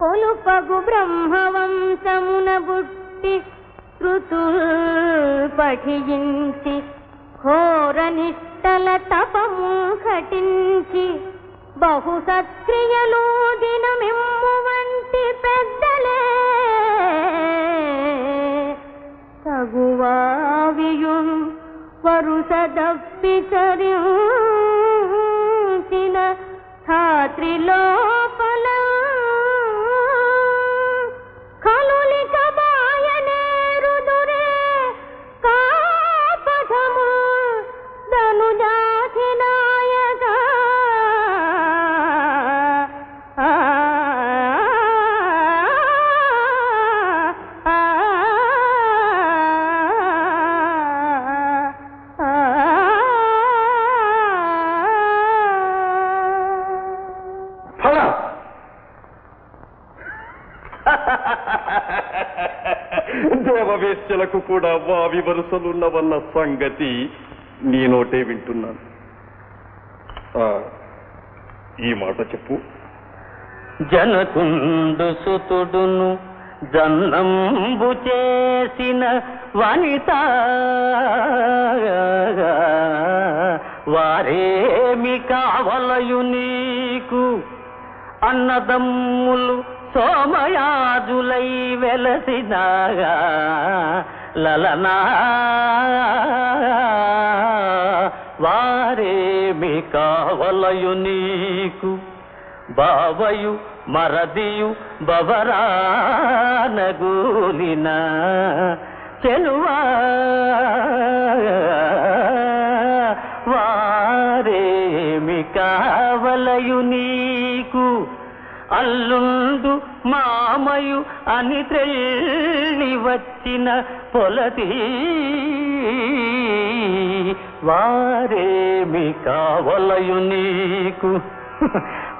కొలుపగు బ్రహ్మవంశమున బుట్టి ఋతుల్ పఠించి ఘోర నిష్టల తపము ఘటించి బహు సత్క్రియలు దినమిమ్ము వంటి పెద్దలే. తగువావియు వరుస ధాత్రిలో దేవవేశ్యలకు కూడా వావి వరుసలున్నవన్న సంగతి నీ నోటే వింటున్నాను. ఆ, ఈ మాట చెప్పు. జనకుండు సుతుడును జన్నంబు చేసిన వనిత. వారేమి కావలయు నీకు? అన్నదమ్ములు సోమయాజులై వెలసినాగా. లలనా వారేమి కావలయు నీకు. బావయు మరదియు బవరానగూలిన చెలువా కావలయు నీకు అల్లుండు మామయు అని త్రెల్లి వచ్చిన పొలతి. వారేమి కావలయు నీకు?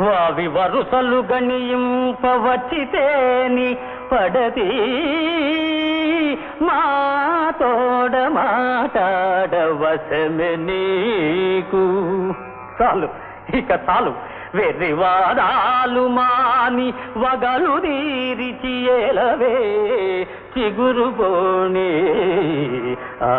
వావి వరుసలు గణింపవచ్చితేని పడది మా తోడ మాటాడవశమె నీకు. చాలు. ఇక చాలు. వెర్రివాదాలు మాని వగలు తీరిచి ఎలవే చిగురు పోనీ. ఆ